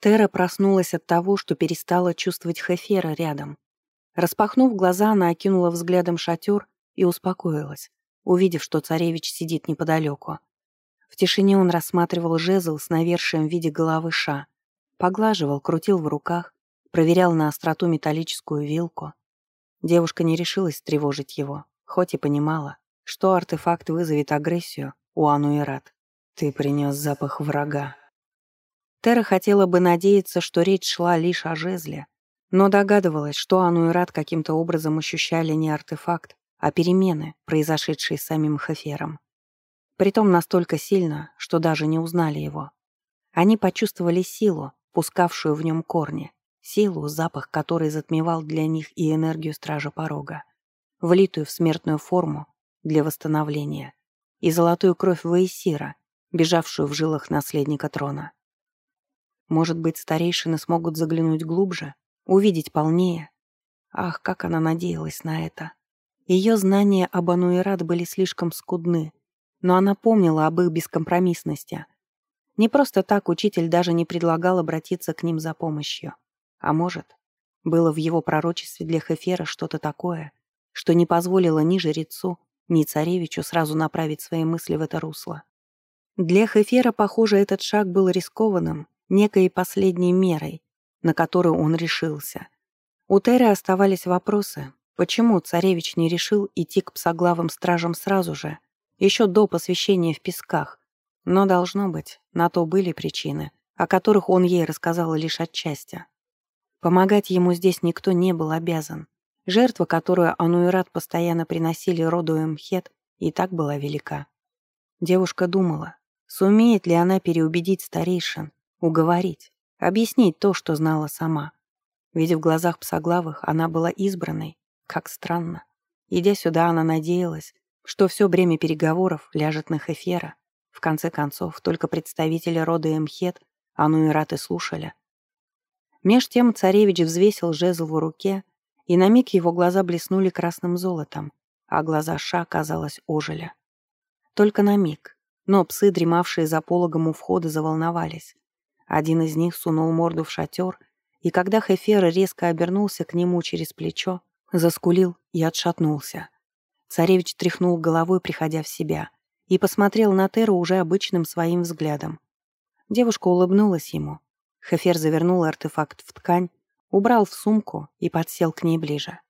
Тера проснулась от того, что перестала чувствовать Хефера рядом. Распахнув глаза, она окинула взглядом шатер и успокоилась, увидев, что царевич сидит неподалеку. В тишине он рассматривал жезл с навершием в виде головы ша, поглаживал, крутил в руках, проверял на остроту металлическую вилку. Девушка не решилась тревожить его, хоть и понимала, что артефакт вызовет агрессию у Ануэрат. «Ты принес запах врага». Тера хотела бы надеяться, что речь шла лишь о жезле, но догадывалась, что Ануэрат каким-то образом ощущали не артефакт, а перемены, произошедшие с самим Хефером. Притом настолько сильно, что даже не узнали его. Они почувствовали силу, пускавшую в нем корни, силу, запах которой затмевал для них и энергию Стража Порога, влитую в смертную форму для восстановления, и золотую кровь Ваесира, бежавшую в жилах наследника трона. Может быть, старейшины смогут заглянуть глубже, увидеть полнее. Ах, как она надеялась на это. Ее знания об Ануэрат были слишком скудны, но она помнила об их бескомпромиссности. Не просто так учитель даже не предлагал обратиться к ним за помощью. А может, было в его пророчестве для Хефера что-то такое, что не позволило ни жрецу, ни царевичу сразу направить свои мысли в это русло. Для Хефера, похоже, этот шаг был рискованным, некой последней мерой, на которую он решился. У Теры оставались вопросы, почему царевич не решил идти к псоглавым стражам сразу же, еще до посвящения в песках, но, должно быть, на то были причины, о которых он ей рассказал лишь отчасти. Помогать ему здесь никто не был обязан. Жертва, которую Ануэрат постоянно приносили роду Эмхет, и так была велика. Девушка думала, сумеет ли она переубедить старейшин, уговорить, объяснить то, что знала сама. Ведь в глазах псоглавых она была избранной, как странно. Идя сюда, она надеялась, что все время переговоров ляжет на Хефера. В конце концов, только представители рода Эмхет Ануэрат и слушали, Меж тем царевич взвесил жезл в руке, и на миг его глаза блеснули красным золотом, а глаза Ша, казалось, ожили. Только на миг, но псы, дремавшие за пологом у входа, заволновались. Один из них сунул морду в шатер, и когда Хефер резко обернулся к нему через плечо, заскулил и отшатнулся. Царевич тряхнул головой, приходя в себя, и посмотрел на Теру уже обычным своим взглядом. Девушка улыбнулась ему, Хефер завернул артефакт в ткань, убрал в сумку и подсел к ней ближе.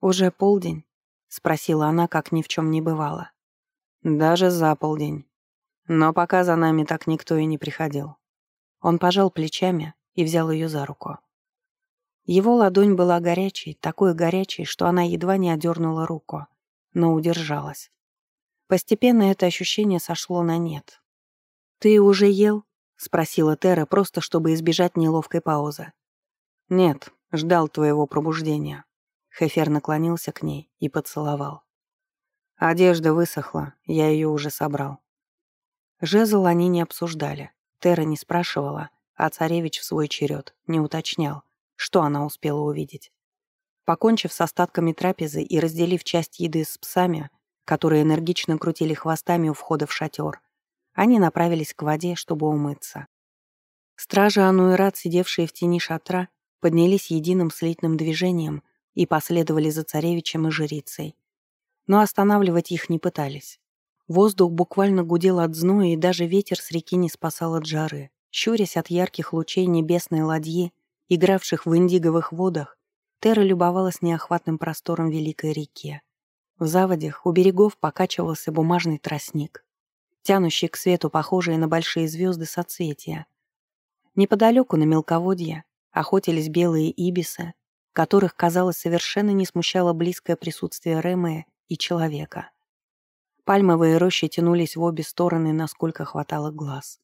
«Уже полдень?» — спросила она, как ни в чем не бывало. «Даже за полдень. Но пока за нами так никто и не приходил». Он пожал плечами и взял ее за руку. Его ладонь была горячей, такой горячей, что она едва не одернула руку, но удержалась. Постепенно это ощущение сошло на нет. «Ты уже ел?» — спросила Тера, просто чтобы избежать неловкой паузы. «Нет, ждал твоего пробуждения». Хефер наклонился к ней и поцеловал. Одежда высохла, я ее уже собрал. Жезл они не обсуждали. Тера не спрашивала, а царевич в свой черед не уточнял, что она успела увидеть. Покончив с остатками трапезы и разделив часть еды с псами, которые энергично крутили хвостами у входа в шатер, они направились к воде, чтобы умыться. Стражи Ануэрат, сидевшие в тени шатра, поднялись единым слитным движением и последовали за царевичем и жрицей. Но останавливать их не пытались. Воздух буквально гудел от зноя, и даже ветер с реки не спасал от жары. Щурясь от ярких лучей небесной ладьи, игравших в индиговых водах, Тера любовалась неохватным простором великой реки. В заводях у берегов покачивался бумажный тростник тянущие к свету похожие на большие звезды соцветия. Неподалеку на мелководье охотились белые ибисы, которых, казалось, совершенно не смущало близкое присутствие Рэмэя и человека. Пальмовые рощи тянулись в обе стороны, насколько хватало глаз.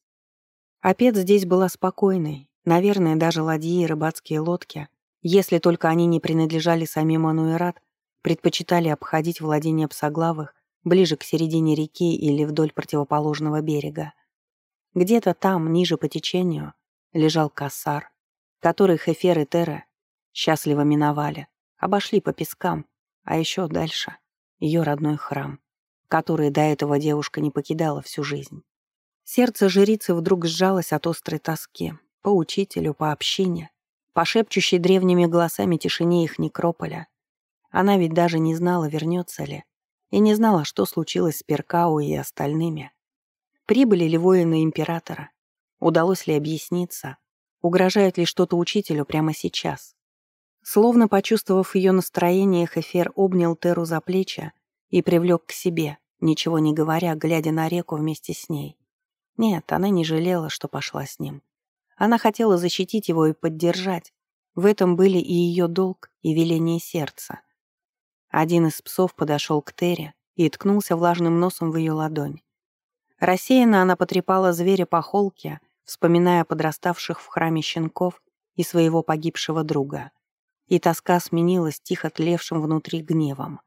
Опет здесь была спокойной, наверное, даже ладьи и рыбацкие лодки, если только они не принадлежали самим Ануэрат, предпочитали обходить владения псоглавых ближе к середине реки или вдоль противоположного берега. Где-то там, ниже по течению, лежал кассар, который Хефер и Тера счастливо миновали, обошли по пескам, а еще дальше ее родной храм, который до этого девушка не покидала всю жизнь. Сердце жрицы вдруг сжалось от острой тоски. по учителю, по общине, по шепчущей древними голосами тишине их некрополя. Она ведь даже не знала, вернется ли, и не знала, что случилось с Перкау и остальными. Прибыли ли воины императора? Удалось ли объясниться? Угрожает ли что-то учителю прямо сейчас? Словно почувствовав ее настроение, Хефер обнял Теру за плечи и привлек к себе, ничего не говоря, глядя на реку вместе с ней. Нет, она не жалела, что пошла с ним. Она хотела защитить его и поддержать. В этом были и ее долг, и веление сердца. Один из псов подошел к Тере и ткнулся влажным носом в ее ладонь. Рассеянно она потрепала зверя по холке, вспоминая подраставших в храме щенков и своего погибшего друга. И тоска сменилась тихо тлевшим внутри гневом.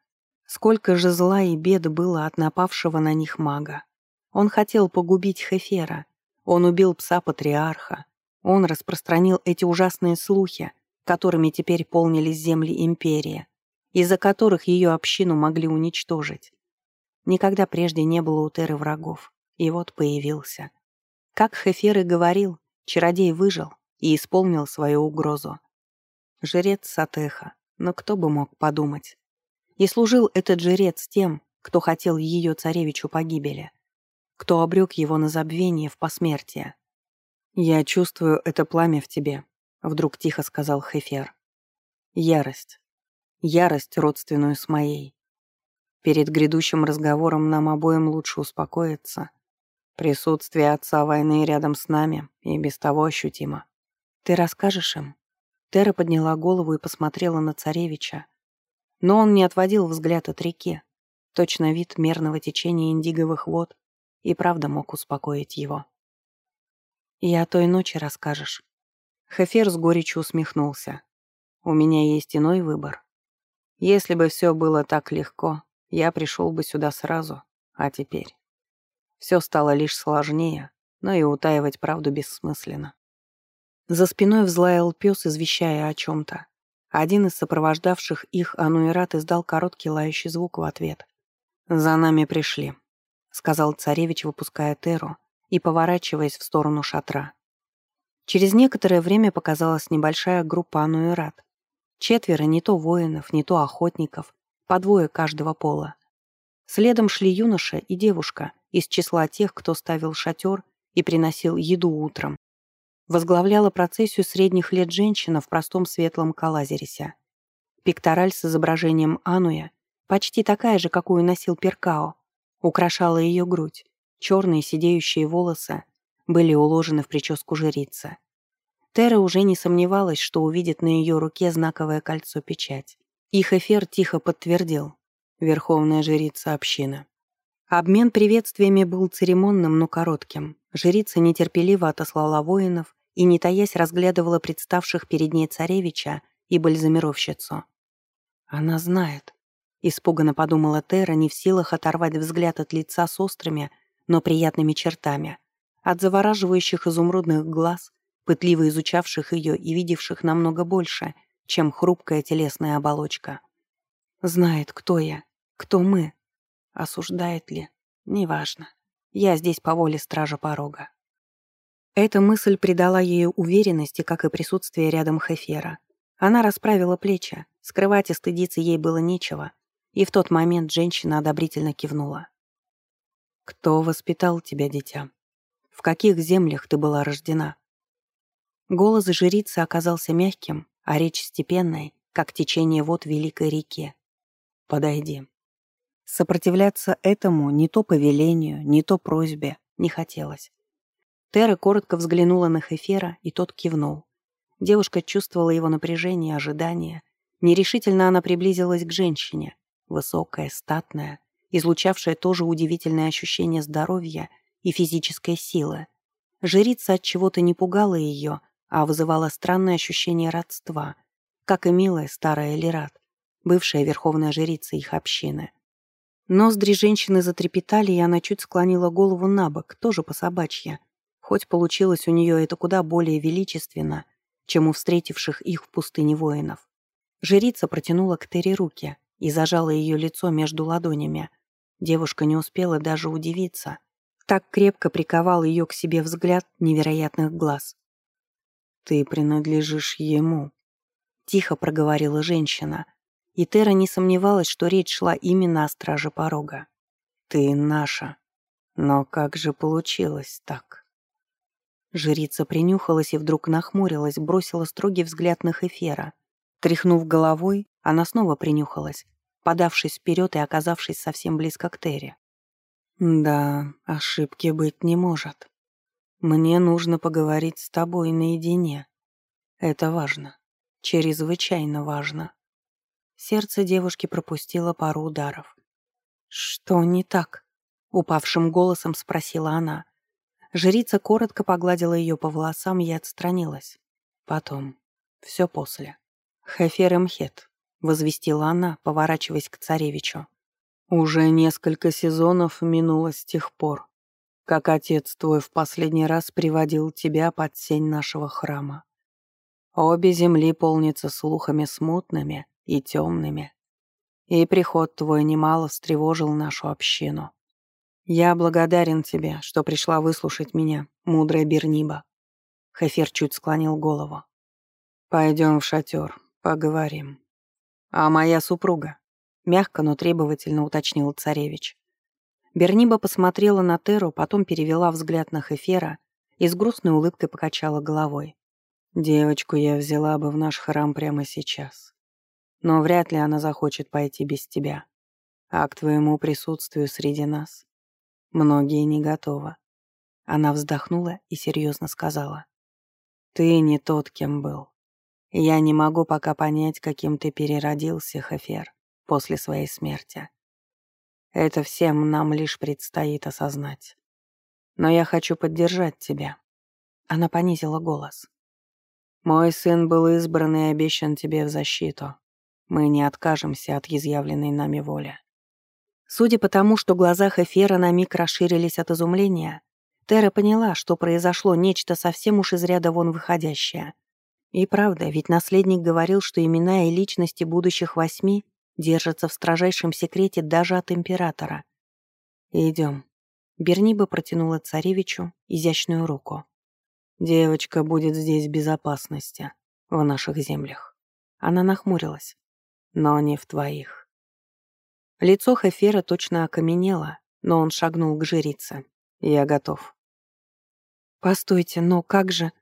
Сколько же зла и бед было от напавшего на них мага. Он хотел погубить Хефера. Он убил пса-патриарха. Он распространил эти ужасные слухи, которыми теперь полнились земли империи, из-за которых ее общину могли уничтожить. Никогда прежде не было у Теры врагов, и вот появился. Как Хефер и говорил, чародей выжил и исполнил свою угрозу. Жрец Сатеха, но кто бы мог подумать. И служил этот жрец тем, кто хотел ее царевичу погибели кто обрек его на забвение в посмертие. «Я чувствую это пламя в тебе», — вдруг тихо сказал Хефер. «Ярость. Ярость, родственную с моей. Перед грядущим разговором нам обоим лучше успокоиться. Присутствие отца войны рядом с нами и без того ощутимо. Ты расскажешь им?» Тера подняла голову и посмотрела на царевича. Но он не отводил взгляд от реки. Точно вид мерного течения индиговых вод и правда мог успокоить его. «И о той ночи расскажешь». Хефер с горечью усмехнулся. «У меня есть иной выбор. Если бы все было так легко, я пришел бы сюда сразу, а теперь...» Все стало лишь сложнее, но и утаивать правду бессмысленно. За спиной взлаял пес, извещая о чем-то. Один из сопровождавших их Ануэрат издал короткий лающий звук в ответ. «За нами пришли», сказал царевич, выпуская Теру и поворачиваясь в сторону шатра. Через некоторое время показалась небольшая группа ануэрат. Четверо не то воинов, не то охотников, по двое каждого пола. Следом шли юноша и девушка из числа тех, кто ставил шатер и приносил еду утром. Возглавляла процессию средних лет женщина в простом светлом калазерисе. Пектораль с изображением Ануя, почти такая же, какую носил Перкао, украшала ее грудь. Черные сидеющие волосы были уложены в прическу жрицы. Тера уже не сомневалась, что увидит на ее руке знаковое кольцо-печать. Их эфир тихо подтвердил. Верховная жрица общины. Обмен приветствиями был церемонным, но коротким. Жрица нетерпеливо отослала воинов и, не таясь, разглядывала представших перед ней царевича и бальзамировщицу. «Она знает», Испуганно подумала Тера, не в силах оторвать взгляд от лица с острыми, но приятными чертами, от завораживающих изумрудных глаз, пытливо изучавших ее и видевших намного больше, чем хрупкая телесная оболочка. Знает, кто я, кто мы. Осуждает ли? Неважно. Я здесь по воле стража порога. Эта мысль придала ей уверенности, как и присутствие рядом Хефера. Она расправила плечи, скрывать и стыдиться ей было нечего, и в тот момент женщина одобрительно кивнула. «Кто воспитал тебя, дитя? В каких землях ты была рождена?» Голос жрицы оказался мягким, а речь степенной, как течение вод великой реки. «Подойди». Сопротивляться этому не то повелению, не то просьбе не хотелось. Тера коротко взглянула на Хефера, и тот кивнул. Девушка чувствовала его напряжение ожидание. Нерешительно она приблизилась к женщине, Высокая, статная, излучавшая тоже удивительное ощущение здоровья и физической силы. Жрица от чего-то не пугала ее, а вызывала странное ощущение родства, как и милая старая Лерат, бывшая верховная жрица их общины. Ноздри женщины затрепетали, и она чуть склонила голову на бок, тоже по собачье, хоть получилось у нее это куда более величественно, чем у встретивших их в пустыне воинов. Жрица протянула к Терри руки, и зажала ее лицо между ладонями. Девушка не успела даже удивиться. Так крепко приковал ее к себе взгляд невероятных глаз. Ты принадлежишь ему», — тихо проговорила женщина, и Тера не сомневалась, что речь шла именно о страже порога. «Ты наша. Но как же получилось так?» Жрица принюхалась и вдруг нахмурилась, бросила строгий взгляд на Хефера. Тряхнув головой, она снова принюхалась, подавшись вперед и оказавшись совсем близко к Терри. «Да, ошибки быть не может. Мне нужно поговорить с тобой наедине. Это важно. Чрезвычайно важно». Сердце девушки пропустило пару ударов. «Что не так?» — упавшим голосом спросила она. Жрица коротко погладила ее по волосам и отстранилась. Потом. Все после. «Хефер Мхет», — возвестила она, поворачиваясь к царевичу. «Уже несколько сезонов минуло с тех пор, как отец твой в последний раз приводил тебя под сень нашего храма. Обе земли полнятся слухами смутными и темными, и приход твой немало встревожил нашу общину. «Я благодарен тебе, что пришла выслушать меня, мудрая Берниба». Хефер чуть склонил голову. «Пойдем в шатер, поговорим». «А моя супруга?» — мягко, но требовательно уточнил царевич. Берниба посмотрела на Теру, потом перевела взгляд на Хефера и с грустной улыбкой покачала головой. «Девочку я взяла бы в наш храм прямо сейчас. Но вряд ли она захочет пойти без тебя. А к твоему присутствию среди нас Многие не готовы. Она вздохнула и серьезно сказала. «Ты не тот, кем был. Я не могу пока понять, каким ты переродился, Хефер, после своей смерти. Это всем нам лишь предстоит осознать. Но я хочу поддержать тебя». Она понизила голос. «Мой сын был избран и обещан тебе в защиту. Мы не откажемся от изъявленной нами воли. Судя по тому, что глаза Хефера на миг расширились от изумления, Тера поняла, что произошло нечто совсем уж из ряда вон выходящее. И правда, ведь наследник говорил, что имена и личности будущих восьми держатся в строжайшем секрете даже от императора. «Идем». Берниба протянула царевичу изящную руку. «Девочка будет здесь в безопасности, в наших землях». Она нахмурилась. «Но не в твоих». Лицо Хефера точно окаменело, но он шагнул к жрице. «Я готов». «Постойте, но как же...»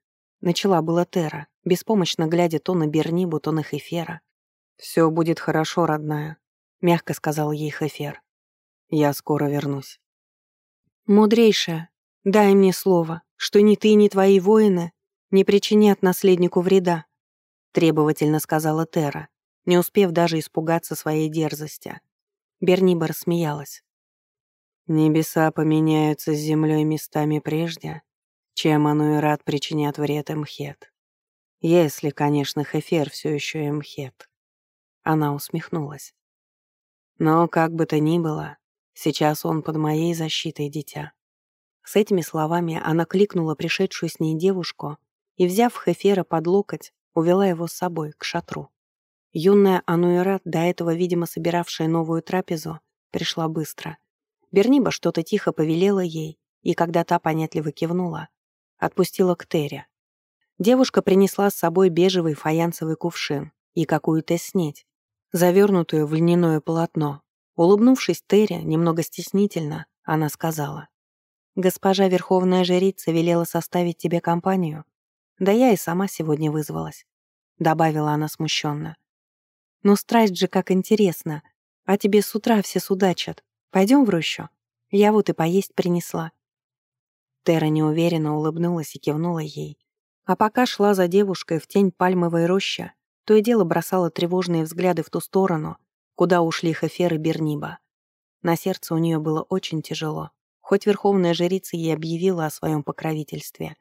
Начала была Тера, беспомощно глядя то на Бернибу, то на Хефера. «Все будет хорошо, родная», — мягко сказал ей Хефер. «Я скоро вернусь». «Мудрейшая, дай мне слово, что ни ты, ни твои воины не причинят наследнику вреда», — требовательно сказала Тера, не успев даже испугаться своей дерзости. Берниба рассмеялась. «Небеса поменяются с землей местами прежде, чем Ануэрат причинят вред Эмхет. Если, конечно, Хефер все еще Эмхет». Она усмехнулась. «Но как бы то ни было, сейчас он под моей защитой, дитя». С этими словами она кликнула пришедшую с ней девушку и, взяв Хефера под локоть, увела его с собой к шатру. Юная Ануэрат, до этого, видимо, собиравшая новую трапезу, пришла быстро. Берниба что-то тихо повелела ей, и когда та понятливо кивнула, отпустила к Терре. Девушка принесла с собой бежевый фаянсовый кувшин и какую-то снеть, завернутую в льняное полотно. Улыбнувшись Терре, немного стеснительно, она сказала. «Госпожа Верховная Жрица велела составить тебе компанию. Да я и сама сегодня вызвалась», — добавила она смущенно. Но страсть же как интересно. А тебе с утра все судачат. Пойдем в рощу? Я вот и поесть принесла». Тера неуверенно улыбнулась и кивнула ей. А пока шла за девушкой в тень пальмовой рощи, то и дело бросала тревожные взгляды в ту сторону, куда ушли Хефер и Берниба. На сердце у нее было очень тяжело, хоть верховная жрица ей объявила о своем покровительстве.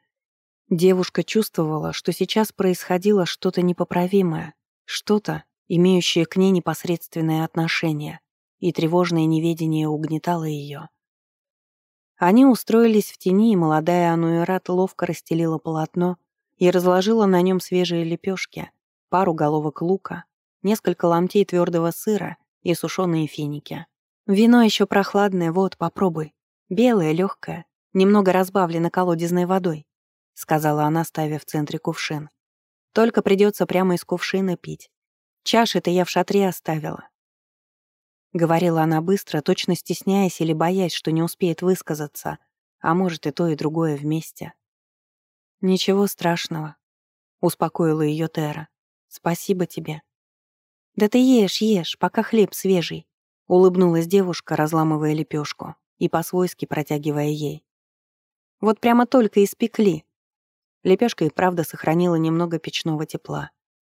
Девушка чувствовала, что сейчас происходило что-то непоправимое, что-то, имеющие к ней непосредственное отношение, и тревожное неведение угнетало ее. Они устроились в тени, и молодая Ануэрат ловко расстелила полотно и разложила на нем свежие лепешки, пару головок лука, несколько ломтей твердого сыра и сушеные финики. Вино еще прохладное, вот, попробуй. Белое, легкое, немного разбавлено колодезной водой. — сказала она, ставя в центре кувшин. «Только придется прямо из кувшина пить. Чаши-то я в шатре оставила». Говорила она быстро, точно стесняясь или боясь, что не успеет высказаться, а может и то, и другое вместе. «Ничего страшного», — успокоила ее Тера. «Спасибо тебе». «Да ты ешь, ешь, пока хлеб свежий», — улыбнулась девушка, разламывая лепешку и по-свойски протягивая ей. «Вот прямо только испекли». Лепешка и правда сохранила немного печного тепла.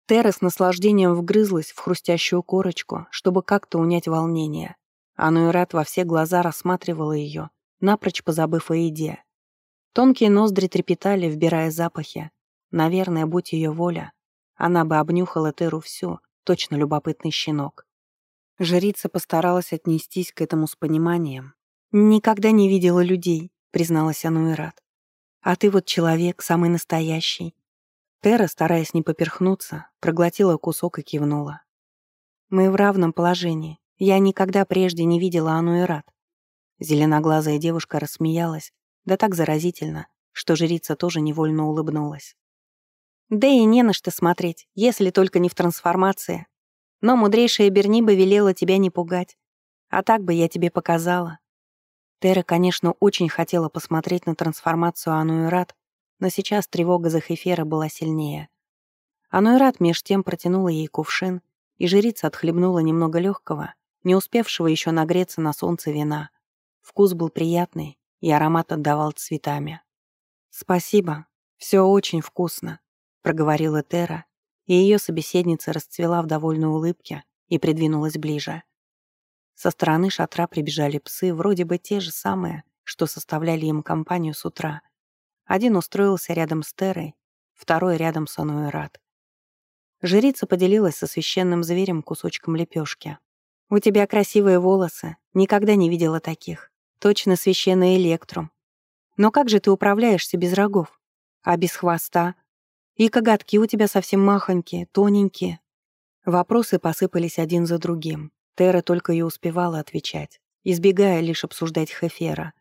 Тера с наслаждением вгрызлась в хрустящую корочку, чтобы как-то унять волнение. Ануэрат во все глаза рассматривала ее, напрочь позабыв о еде. Тонкие ноздри трепетали, вбирая запахи. Наверное, будь ее воля, она бы обнюхала Теру всю, точно любопытный щенок. Жрица постаралась отнестись к этому с пониманием. «Никогда не видела людей», — призналась Ануэрат. «А ты вот человек, самый настоящий». Тера, стараясь не поперхнуться, проглотила кусок и кивнула. «Мы в равном положении. Я никогда прежде не видела Ануэрат». Зеленоглазая девушка рассмеялась, да так заразительно, что жрица тоже невольно улыбнулась. Да и не на что смотреть, если только не в трансформации. Но мудрейшая Берниба велела тебя не пугать. А так бы я тебе показала. Тера, конечно, очень хотела посмотреть на трансформацию Ануэрат, но сейчас тревога за Хефера была сильнее. Ануэрат меж тем протянула ей кувшин, и жрица отхлебнула немного легкого, не успевшего еще нагреться на солнце вина. Вкус был приятный, и аромат отдавал цветами. «Спасибо, все очень вкусно», проговорила Тера, и ее собеседница расцвела в довольной улыбке и придвинулась ближе. Со стороны шатра прибежали псы, вроде бы те же самые, что составляли им компанию с утра. Один устроился рядом с Терой, второй рядом с Ануэрат. Жрица поделилась со священным зверем кусочком лепешки. «У тебя красивые волосы, никогда не видела таких. Точно священный электрум. Но как же ты управляешься без рогов? А без хвоста? И коготки у тебя совсем махонькие, тоненькие». Вопросы посыпались один за другим. Тера только и успевала отвечать, избегая лишь обсуждать Хефера.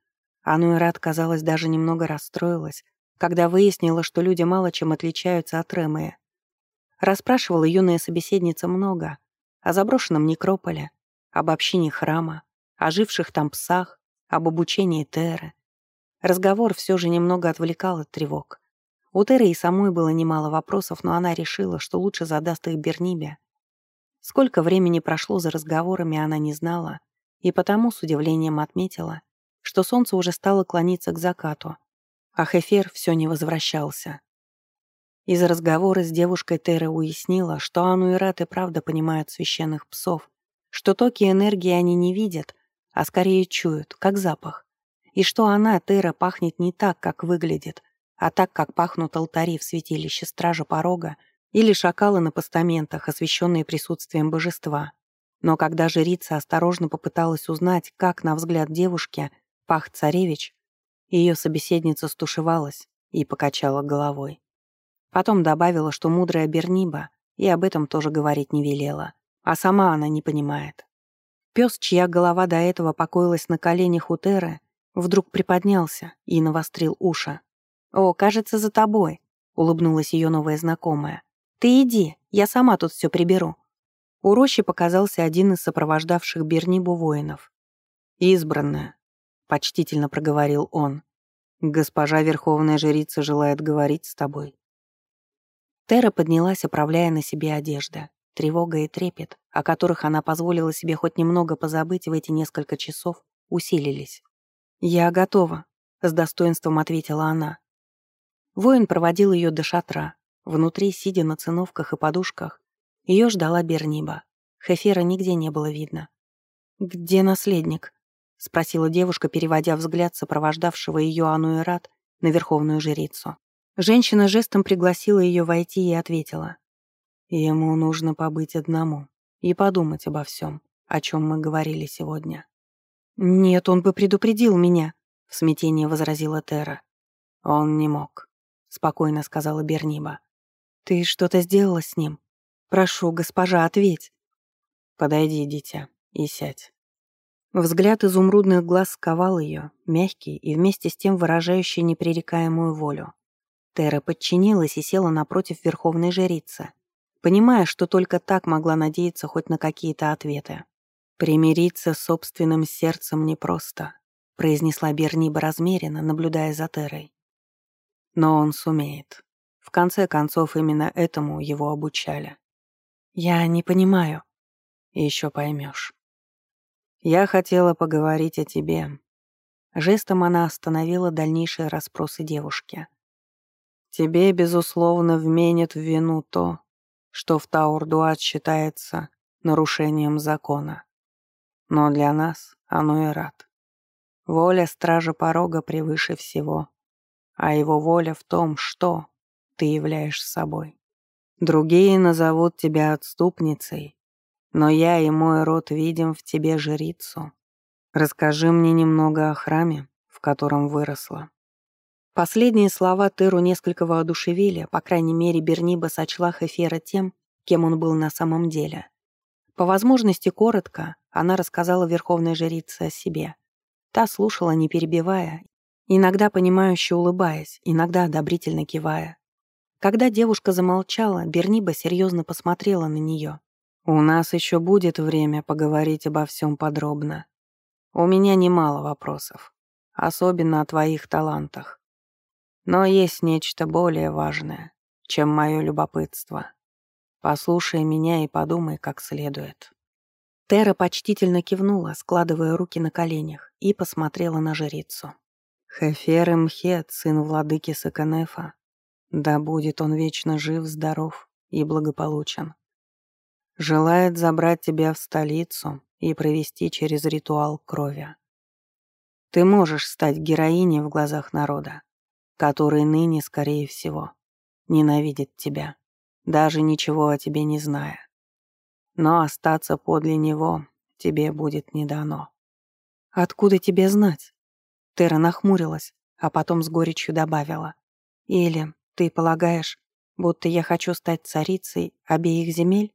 Ануэрат, казалось, даже немного расстроилась, когда выяснила, что люди мало чем отличаются от Ремея. Расспрашивала юная собеседница много о заброшенном некрополе, об общине храма, о живших там псах, об обучении Теры. Разговор все же немного отвлекал от тревог. У Теры и самой было немало вопросов, но она решила, что лучше задаст их Бернибе. Сколько времени прошло за разговорами, она не знала, и потому с удивлением отметила, что солнце уже стало клониться к закату, а Хефер все не возвращался. Из разговора с девушкой Тера уяснила, что Ану и Рат и правда понимают священных псов, что токи энергии они не видят, а скорее чуют, как запах, и что она, Тера, пахнет не так, как выглядит, а так, как пахнут алтари в святилище Стража Порога или шакалы на постаментах, освященные присутствием божества. Но когда жрица осторожно попыталась узнать, как, на взгляд девушки, пах царевич, ее собеседница стушевалась и покачала головой. Потом добавила, что мудрая Берниба и об этом тоже говорить не велела, а сама она не понимает. Пес, чья голова до этого покоилась на коленях у Теры, вдруг приподнялся и навострил уши. «О, кажется, за тобой», — улыбнулась ее новая знакомая. «Ты иди, я сама тут все приберу». У рощи показался один из сопровождавших Бернибу воинов. «Избранная», — почтительно проговорил он. «Госпожа Верховная Жрица желает говорить с тобой». Тера поднялась, оправляя на себе одежды. Тревога и трепет, о которых она позволила себе хоть немного позабыть в эти несколько часов, усилились. «Я готова», — с достоинством ответила она. Воин проводил ее до шатра. Внутри, сидя на циновках и подушках, ее ждала Берниба. Хефера нигде не было видно. «Где наследник?» — спросила девушка, переводя взгляд сопровождавшего ее Ануэрат на верховную жрицу. Женщина жестом пригласила ее войти и ответила. «Ему нужно побыть одному и подумать обо всем, о чем мы говорили сегодня». «Нет, он бы предупредил меня», — в смятении возразила Тера. «Он не мог спокойно сказала Берниба. Ты что-то сделала с ним? Прошу, госпожа, ответь. Подойди, дитя, и сядь. Взгляд изумрудных глаз сковал ее, мягкий и вместе с тем выражающий непререкаемую волю. Тера подчинилась и села напротив верховной жрицы, понимая, что только так могла надеяться хоть на какие-то ответы. «Примириться с собственным сердцем непросто», — произнесла Берниба размеренно, наблюдая за Терой. «Но он сумеет. В конце концов, именно этому его обучали». «Я не понимаю». «Еще поймешь». «Я хотела поговорить о тебе». Жестом она остановила дальнейшие расспросы девушки. «Тебе, безусловно, вменит в вину то, что в Таурдуат считается нарушением закона. Но для нас оно и рад. Воля стража порога превыше всего, а его воля в том, что ты являешь собой. Другие назовут тебя отступницей, но я и мой род видим в тебе жрицу. Расскажи мне немного о храме, в котором выросла. Последние слова Теру несколько воодушевили, по крайней мере, Берниба сочла Хефера тем, кем он был на самом деле. По возможности коротко она рассказала верховной жрице о себе. Та слушала, не перебивая, иногда понимающе улыбаясь, иногда одобрительно кивая. Когда девушка замолчала, Берниба серьезно посмотрела на нее. «У нас еще будет время поговорить обо всем подробно. У меня немало вопросов, особенно о твоих талантах. Но есть нечто более важное, чем мое любопытство. Послушай меня и подумай как следует». Тера почтительно кивнула, складывая руки на коленях, и посмотрела на жрицу. «Хефер Мхет, сын владыки Саканефа, да будет он вечно жив, здоров и благополучен. Желает забрать тебя в столицу и провести через ритуал крови. Ты можешь стать героиней в глазах народа, который ныне, скорее всего, ненавидит тебя, даже ничего о тебе не зная. Но остаться подле него тебе будет не дано. «Откуда тебе знать?» Тера нахмурилась, а потом с горечью добавила. «Или ты полагаешь, будто я хочу стать царицей обеих земель?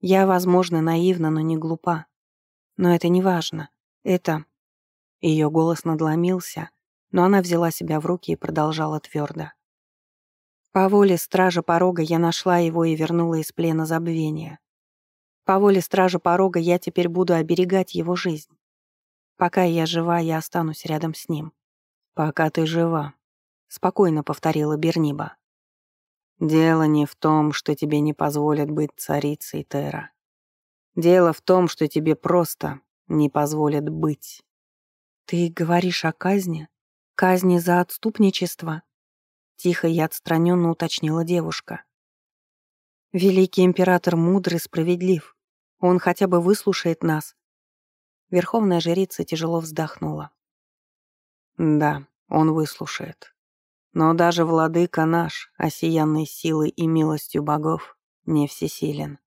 Я, возможно, наивна, но не глупа. Но это не важно. Это...» Ее голос надломился, но она взяла себя в руки и продолжала твердо. По воле стража порога я нашла его и вернула из плена забвения. По воле стража порога я теперь буду оберегать его жизнь. Пока я жива, я останусь рядом с ним. Пока ты жива, спокойно повторила Берниба. Дело не в том, что тебе не позволят быть царицей Тера. Дело в том, что тебе просто не позволят быть. Ты говоришь о казни? Казни за отступничество? Тихо и отстраненно уточнила девушка. Великий император мудрый, справедлив. Он хотя бы выслушает нас. Верховная жрица тяжело вздохнула. Да, он выслушает. Но даже владыка наш, осиянный силой и милостью богов, не всесилен.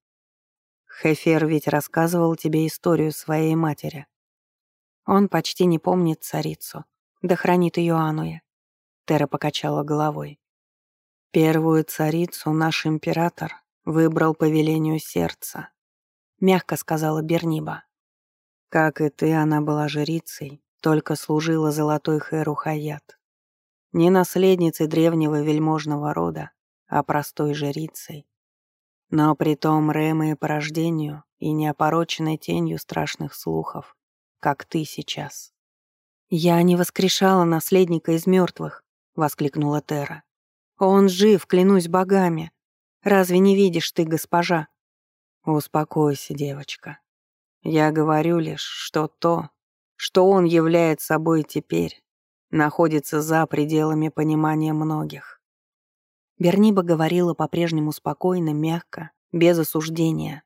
Хефер ведь рассказывал тебе историю своей матери. Он почти не помнит царицу, да хранит ее Ануя. Тера покачала головой. Первую царицу наш император выбрал по велению сердца, мягко сказала Берниба. Как и ты, она была жрицей, только служила золотой Хэру Хаят. Не наследницей древнего вельможного рода, а простой жрицей. Но притом Рэмой по рождению и неопороченной тенью страшных слухов, как ты сейчас. «Я не воскрешала наследника из мертвых», — воскликнула Тера. «Он жив, клянусь богами. Разве не видишь ты, госпожа?» «Успокойся, девочка. Я говорю лишь, что то, что он является собой теперь, находится за пределами понимания многих». Берниба говорила по-прежнему спокойно, мягко, без осуждения.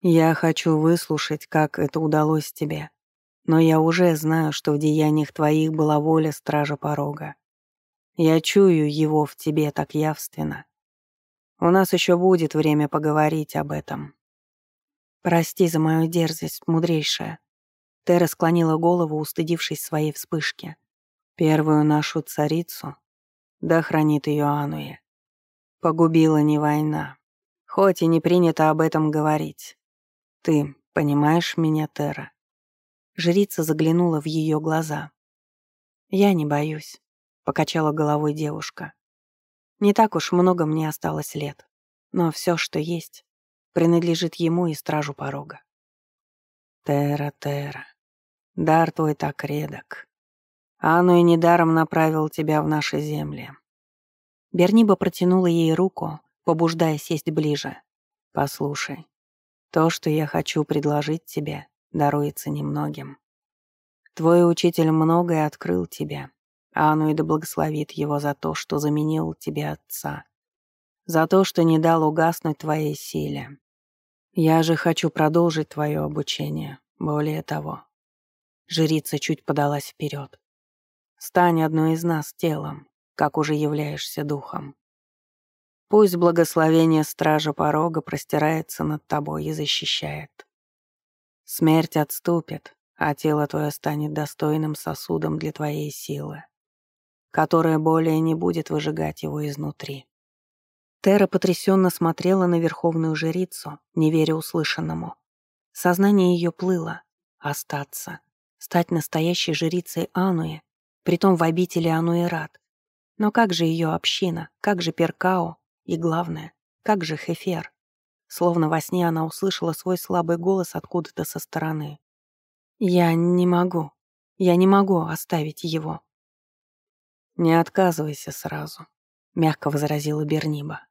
«Я хочу выслушать, как это удалось тебе. Но я уже знаю, что в деяниях твоих была воля стража порога. Я чую его в тебе так явственно. У нас еще будет время поговорить об этом. Прости за мою дерзость, мудрейшая. Тера склонила голову, устыдившись своей вспышки. Первую нашу царицу, да хранит ее Ануя, погубила не война, хоть и не принято об этом говорить. Ты понимаешь меня, Тера? Жрица заглянула в ее глаза. «Я не боюсь», — покачала головой девушка. Не так уж много мне осталось лет, но все, что есть, принадлежит ему и стражу порога. Тера, Тера, дар твой так редок. Ану и недаром направил тебя в наши земли. Берниба протянула ей руку, побуждая сесть ближе. «Послушай, то, что я хочу предложить тебе, даруется немногим. Твой учитель многое открыл тебе, а оно и да благословит его за то, что заменил тебе отца, за то, что не дал угаснуть твоей силе. Я же хочу продолжить твое обучение, более того. Жрица чуть подалась вперед. Стань одной из нас телом, как уже являешься духом. Пусть благословение стража порога простирается над тобой и защищает. Смерть отступит, а тело твое станет достойным сосудом для твоей силы, которая более не будет выжигать его изнутри. Тера потрясенно смотрела на верховную жрицу, не веря услышанному. Сознание ее плыло. Остаться. Стать настоящей жрицей Ануи, притом в обители Ануэрат. Но как же ее община, как же Перкао, и главное, как же Хефер? Словно во сне она услышала свой слабый голос откуда-то со стороны. «Я не могу. Я не могу оставить его». «Не отказывайся сразу», — мягко возразила Берниба.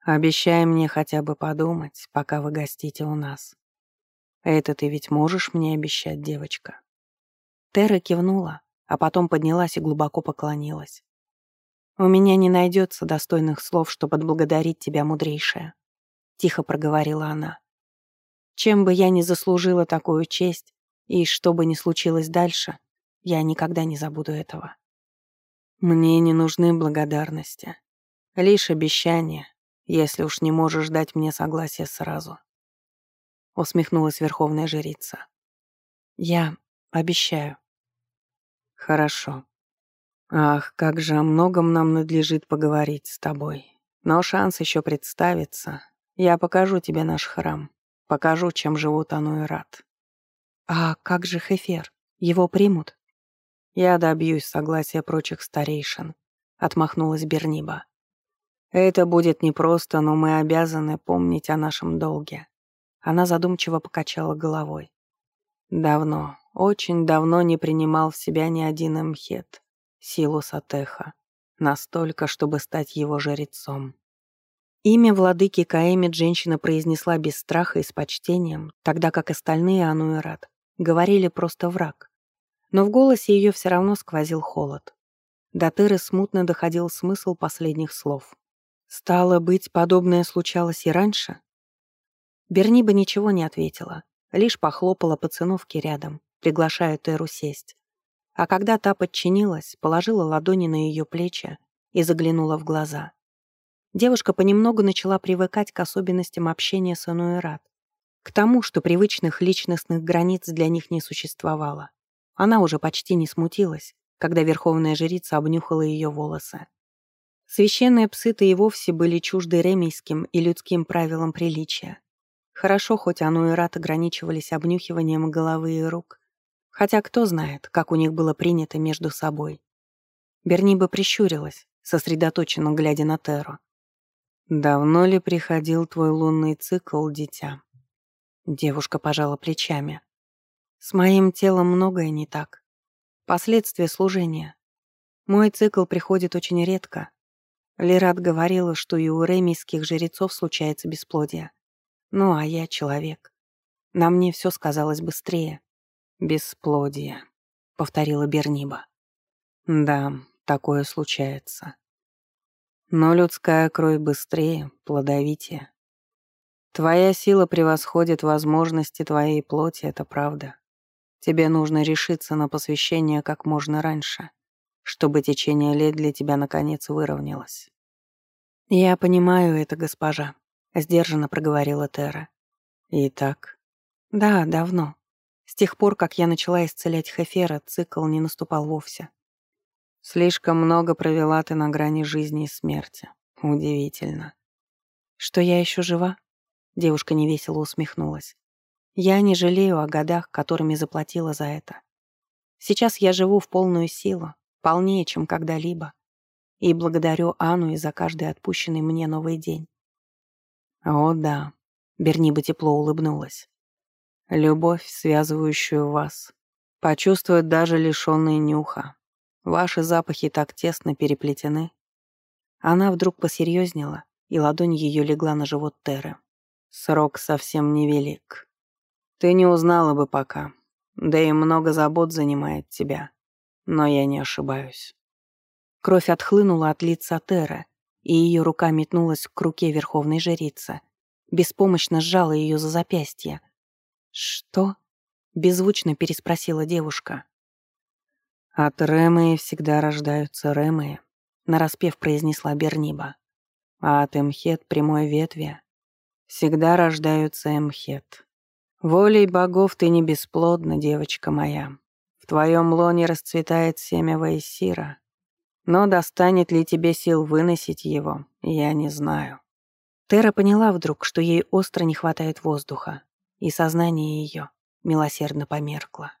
«Обещай мне хотя бы подумать, пока вы гостите у нас. Это ты ведь можешь мне обещать, девочка?» Тера кивнула, а потом поднялась и глубоко поклонилась. «У меня не найдется достойных слов, чтобы отблагодарить тебя, мудрейшая», — тихо проговорила она. «Чем бы я ни заслужила такую честь, и что бы ни случилось дальше, я никогда не забуду этого». «Мне не нужны благодарности, лишь обещания, если уж не можешь дать мне согласие сразу», — усмехнулась верховная жрица. «Я обещаю». «Хорошо», Ах, как же о многом нам надлежит поговорить с тобой. Но шанс еще представится. Я покажу тебе наш храм. Покажу, чем живут Ану и Рад. А как же Хефер? Его примут? Я добьюсь согласия прочих старейшин. Отмахнулась Берниба. Это будет непросто, но мы обязаны помнить о нашем долге. Она задумчиво покачала головой. Давно, очень давно не принимал в себя ни один эмхет силу Сатеха, настолько, чтобы стать его жрецом. Имя владыки Каэмит женщина произнесла без страха и с почтением, тогда как остальные Ануэрат говорили просто враг. Но в голосе ее все равно сквозил холод. До Тыры смутно доходил смысл последних слов. «Стало быть, подобное случалось и раньше?» Берниба ничего не ответила, лишь похлопала по циновке рядом, приглашая Теру сесть. А когда та подчинилась, положила ладони на ее плечи и заглянула в глаза. Девушка понемногу начала привыкать к особенностям общения с Ануэрат, к тому, что привычных личностных границ для них не существовало. Она уже почти не смутилась, когда верховная жрица обнюхала ее волосы. Священные псы-то и вовсе были чужды ремейским и людским правилам приличия. Хорошо, хоть Ануэрат ограничивались обнюхиванием головы и рук, Хотя кто знает, как у них было принято между собой. Берниба прищурилась, сосредоточенно глядя на Теру. «Давно ли приходил твой лунный цикл, дитя?» Девушка пожала плечами. «С моим телом многое не так. Последствия служения. Мой цикл приходит очень редко. Лерат говорила, что и у ремийских жрецов случается бесплодие. Ну, а я человек. На мне все сказалось быстрее. «Бесплодие», — повторила Берниба. «Да, такое случается. Но людская кровь быстрее, плодовитее. Твоя сила превосходит возможности твоей плоти, это правда. Тебе нужно решиться на посвящение как можно раньше, чтобы течение лет для тебя наконец выровнялось». «Я понимаю это, госпожа», — сдержанно проговорила Тера. «Итак?» «Да, давно. С тех пор, как я начала исцелять Хефера, цикл не наступал вовсе. Слишком много провела ты на грани жизни и смерти. Удивительно. Что я еще жива? Девушка невесело усмехнулась. Я не жалею о годах, которыми заплатила за это. Сейчас я живу в полную силу, полнее, чем когда-либо. и благодарю Анну и за каждый отпущенный мне новый день. О да, Берниба тепло улыбнулась. Любовь, связывающую вас, почувствует даже лишенные нюха. Ваши запахи так тесно переплетены. Она вдруг посерьезнела, и ладонь ее легла на живот Теры. Срок совсем невелик. Ты не узнала бы пока, да и много забот занимает тебя. Но я не ошибаюсь. Кровь отхлынула от лица Теры, и ее рука метнулась к руке верховной жрицы. Беспомощно сжала ее за запястье. «Что?» — беззвучно переспросила девушка. «От Рэмэи всегда рождаются Рэмэи», — нараспев произнесла Берниба. «А от Эмхет прямой ветви всегда рождаются Эмхет. Волей богов ты не бесплодна, девочка моя. В твоем лоне расцветает семя Вайсира. Но достанет ли тебе сил выносить его, я не знаю». Тера поняла вдруг, что ей остро не хватает воздуха, и сознание ее милосердно померкло.